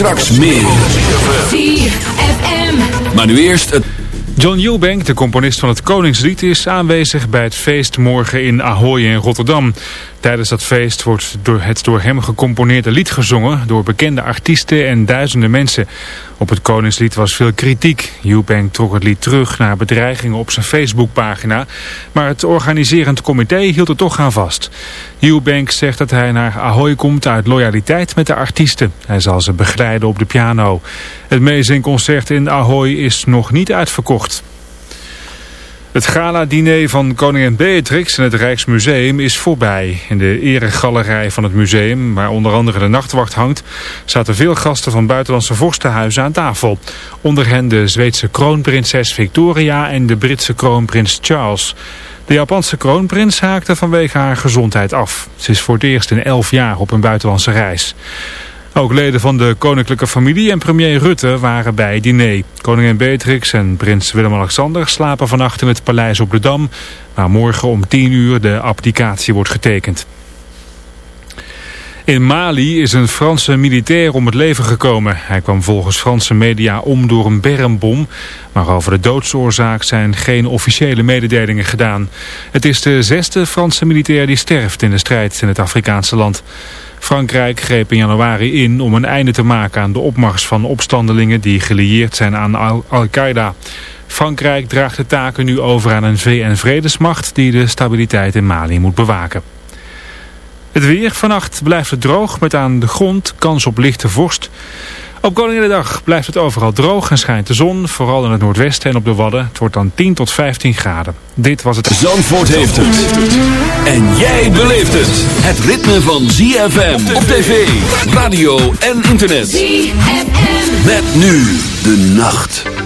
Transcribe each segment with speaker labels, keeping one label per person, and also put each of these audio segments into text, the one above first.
Speaker 1: Straks meer.
Speaker 2: ZFM.
Speaker 1: Maar nu eerst het...
Speaker 3: John Eubank, de componist van het Koningslied, is aanwezig bij het feest morgen in Ahoy in Rotterdam. Tijdens dat feest wordt het door hem gecomponeerde lied gezongen door bekende artiesten en duizenden mensen. Op het Koningslied was veel kritiek. Eubank trok het lied terug na bedreigingen op zijn Facebookpagina, maar het organiserend comité hield er toch aan vast. Eubank zegt dat hij naar Ahoy komt uit loyaliteit met de artiesten. Hij zal ze begeleiden op de piano. Het meezingconcert in Ahoy is nog niet uitverkocht. Het gala-diner van koningin Beatrix in het Rijksmuseum is voorbij. In de eregalerij van het museum, waar onder andere de nachtwacht hangt, zaten veel gasten van buitenlandse vorstenhuizen aan tafel. Onder hen de Zweedse kroonprinses Victoria en de Britse kroonprins Charles. De Japanse kroonprins haakte vanwege haar gezondheid af. Ze is voor het eerst in elf jaar op een buitenlandse reis. Ook leden van de koninklijke familie en premier Rutte waren bij het diner. Koningin Beatrix en prins Willem-Alexander slapen vannacht in het paleis op de Dam... waar morgen om 10 uur de abdicatie wordt getekend. In Mali is een Franse militair om het leven gekomen. Hij kwam volgens Franse media om door een bermbom. Maar over de doodsoorzaak zijn geen officiële mededelingen gedaan. Het is de zesde Franse militair die sterft in de strijd in het Afrikaanse land. Frankrijk greep in januari in om een einde te maken aan de opmars van opstandelingen die gelieerd zijn aan Al-Qaeda. Frankrijk draagt de taken nu over aan een VN-vredesmacht die de stabiliteit in Mali moet bewaken. Het weer vannacht blijft het droog met aan de grond kans op lichte vorst. Op Koninginnedag blijft het overal droog en schijnt de zon, vooral in het noordwesten en op de Wadden. Het wordt dan 10 tot 15 graden. Dit was het...
Speaker 1: Zandvoort heeft het. En jij beleeft het. Het ritme van ZFM op tv, radio en internet.
Speaker 2: ZFM.
Speaker 1: Met nu de nacht.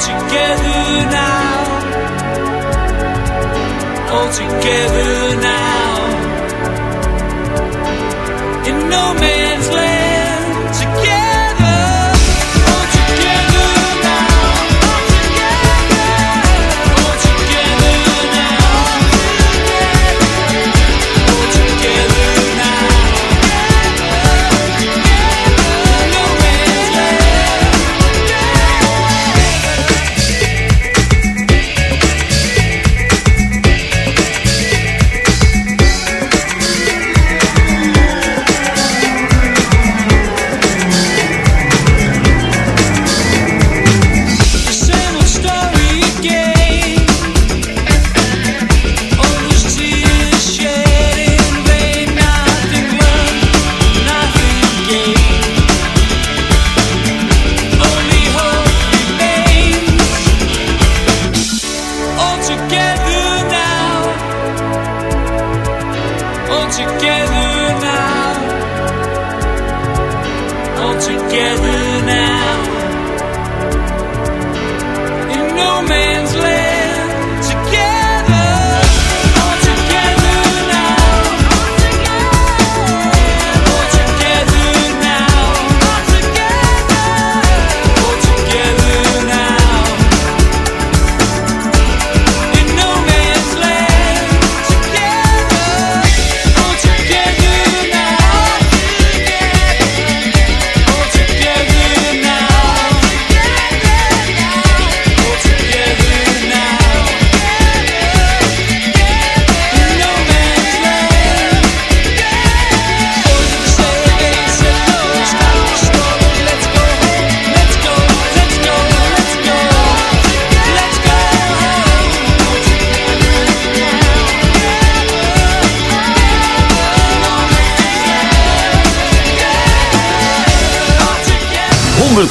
Speaker 2: Together now. All together now. In no man's land.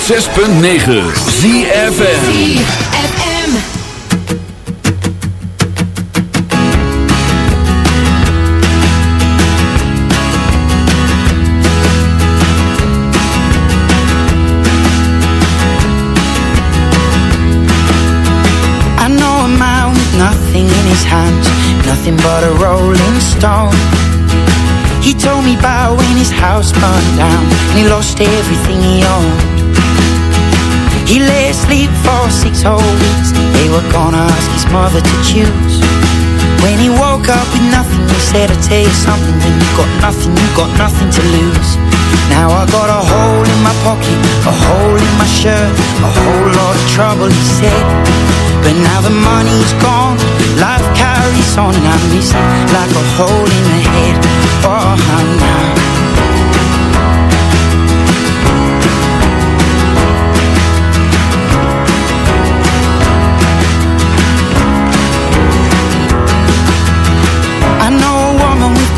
Speaker 1: 106.9 ZFM.
Speaker 4: FM.
Speaker 5: I know a man with nothing in his hands, nothing but a rolling stone. He told me about when his house burned down and he lost everything he owned. Asleep for six whole weeks. They were gonna ask his mother to choose. When he woke up with nothing, he said, I'll tell you something, when you got nothing, you got nothing to lose. Now I got a hole in my pocket, a hole in my shirt, a whole lot of trouble, he said. But now the money's gone, life carries on, and I miss it like a hole in the head. Oh, now.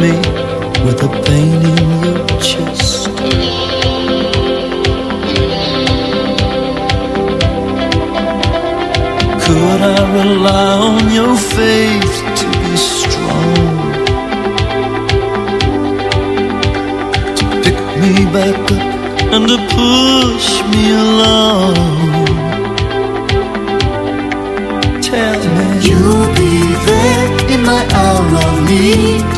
Speaker 6: Me with the pain in your chest? Could I rely on your faith to be strong? To pick me back up and to push me along. Tell me you'll be there in my hour of need.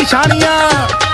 Speaker 2: निशानियाँ।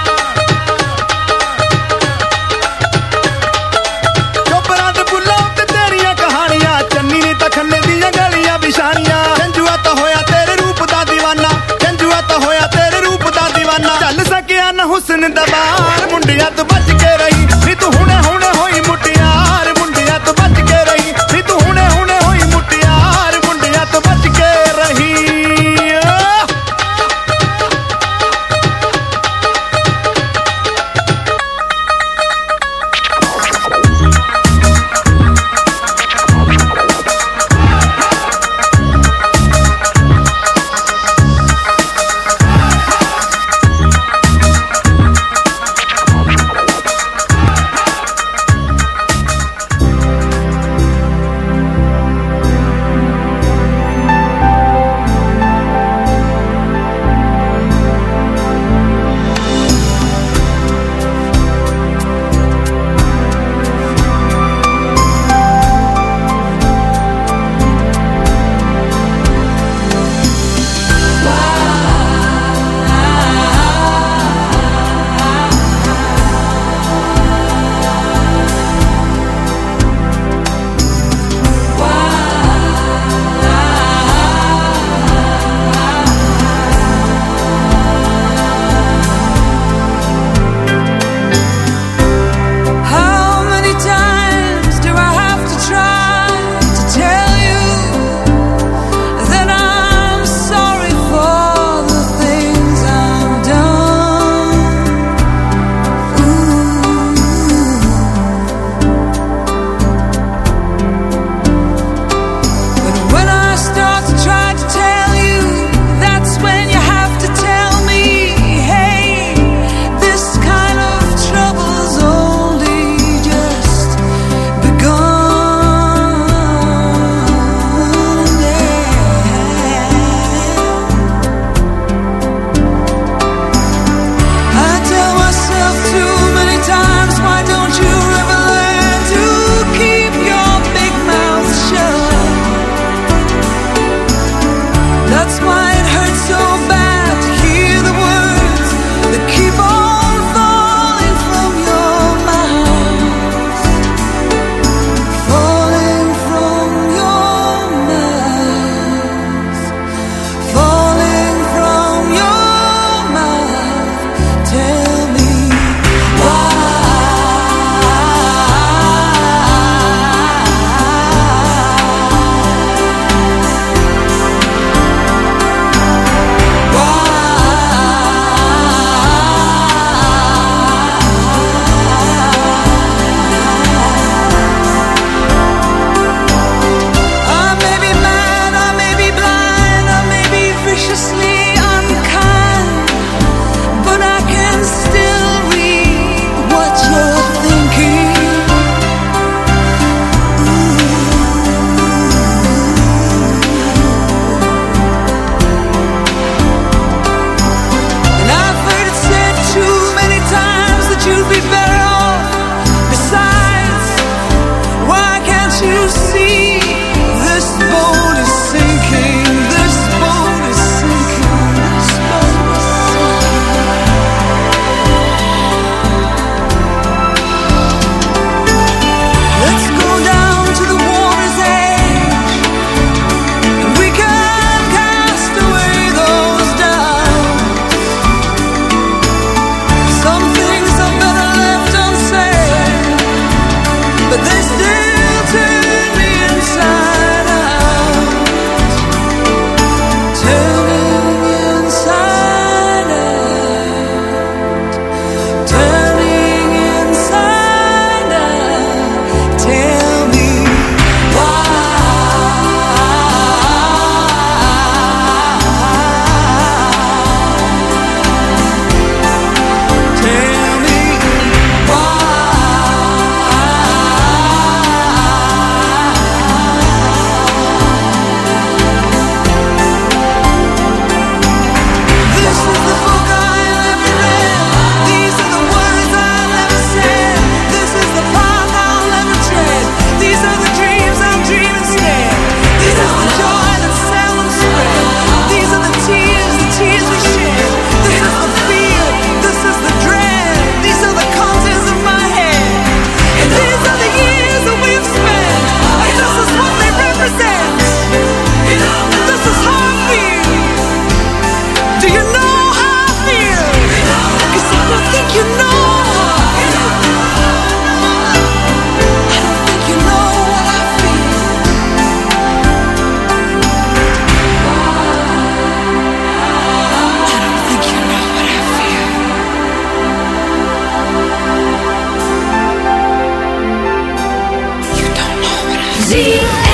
Speaker 2: Know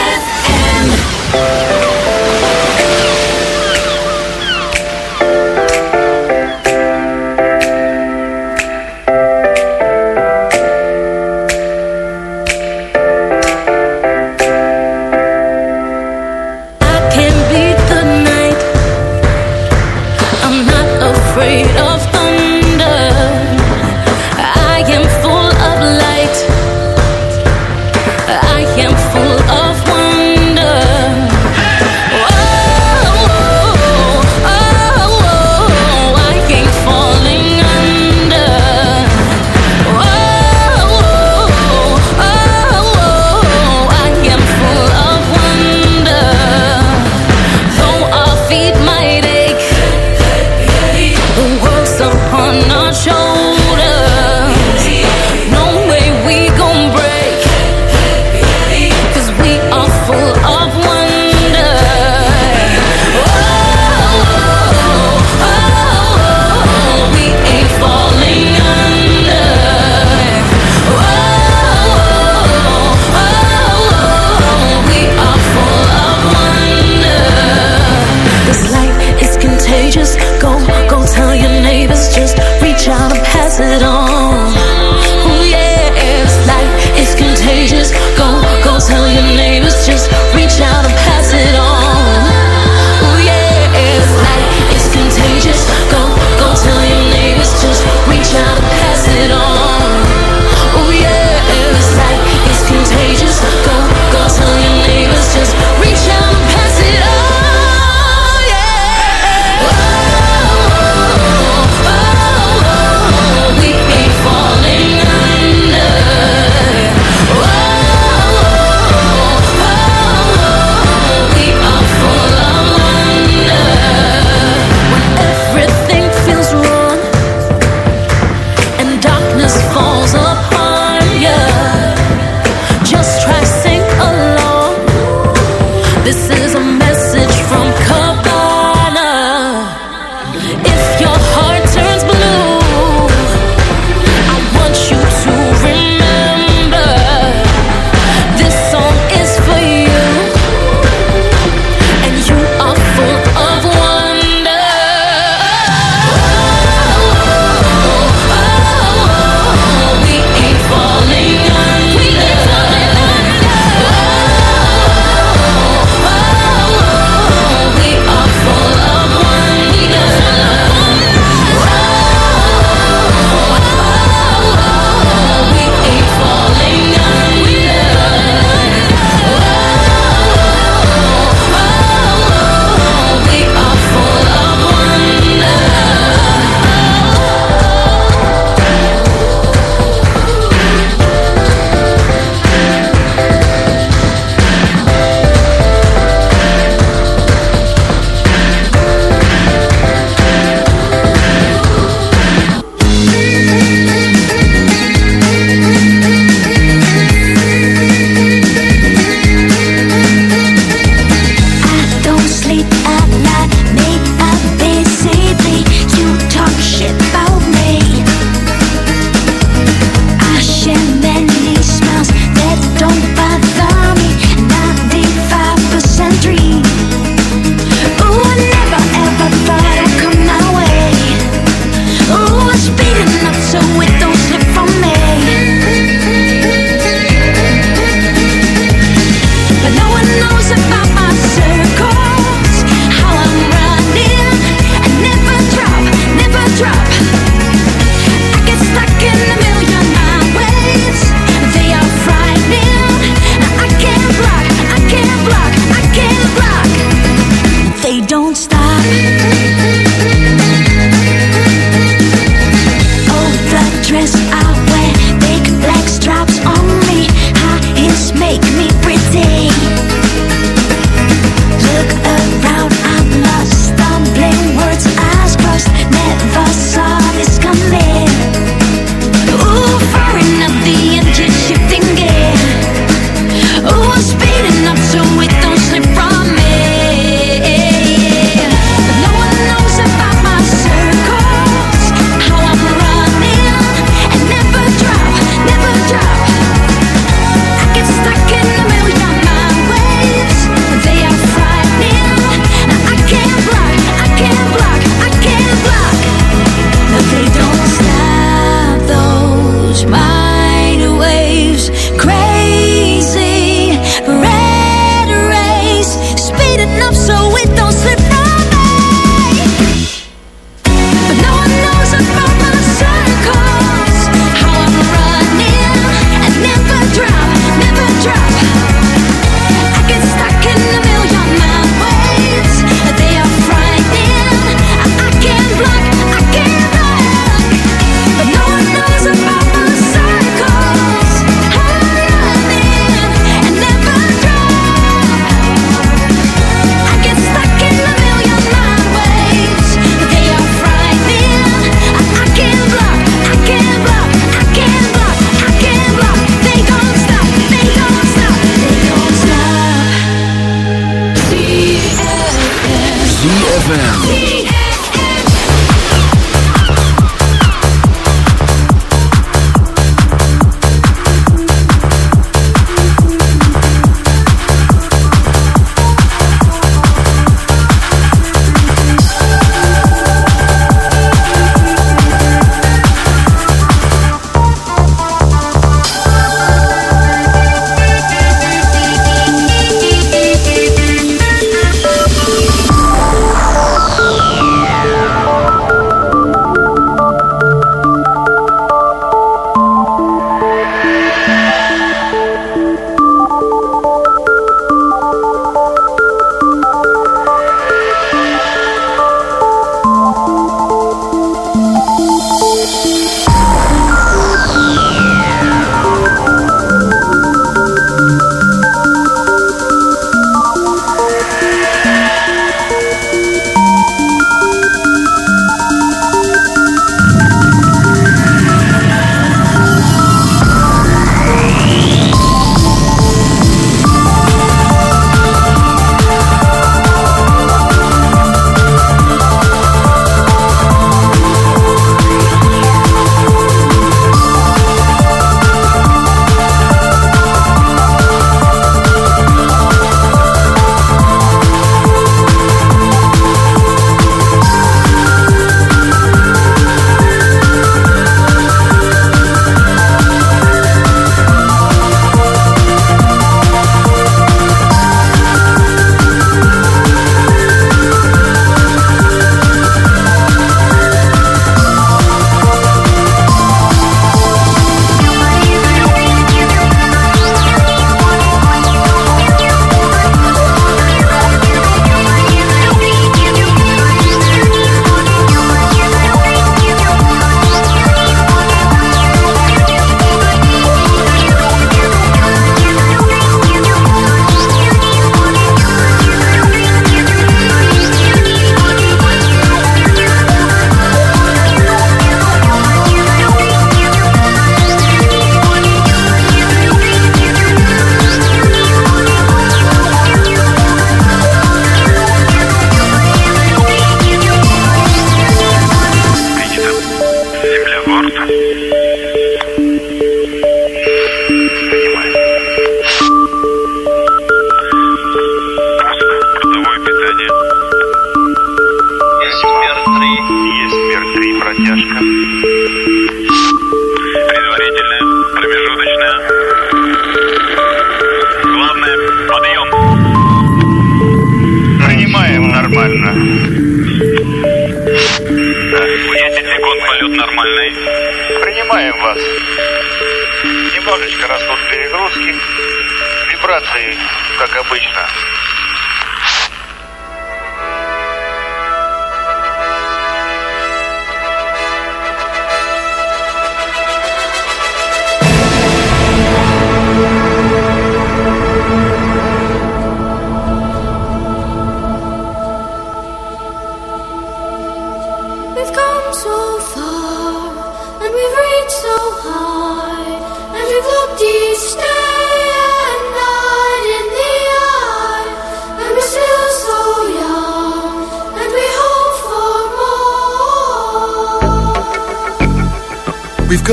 Speaker 7: ocean.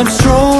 Speaker 6: I'm strong.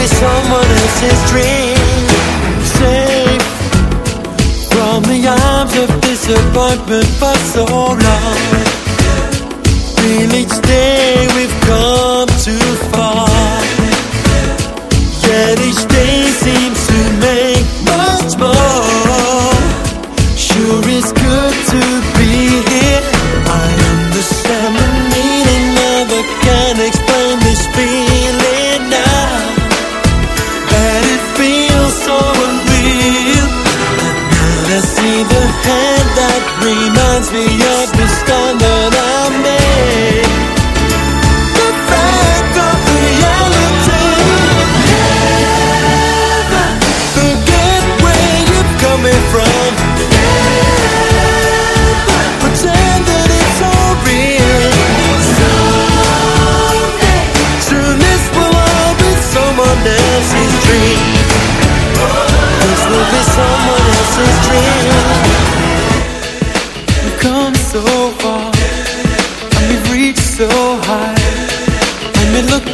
Speaker 6: be someone else's dream. Safe from the arms of disappointment for so long. Feel each day.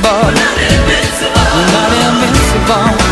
Speaker 6: invincible. We're not invincible. We're
Speaker 8: not invincible.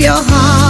Speaker 6: Your
Speaker 9: heart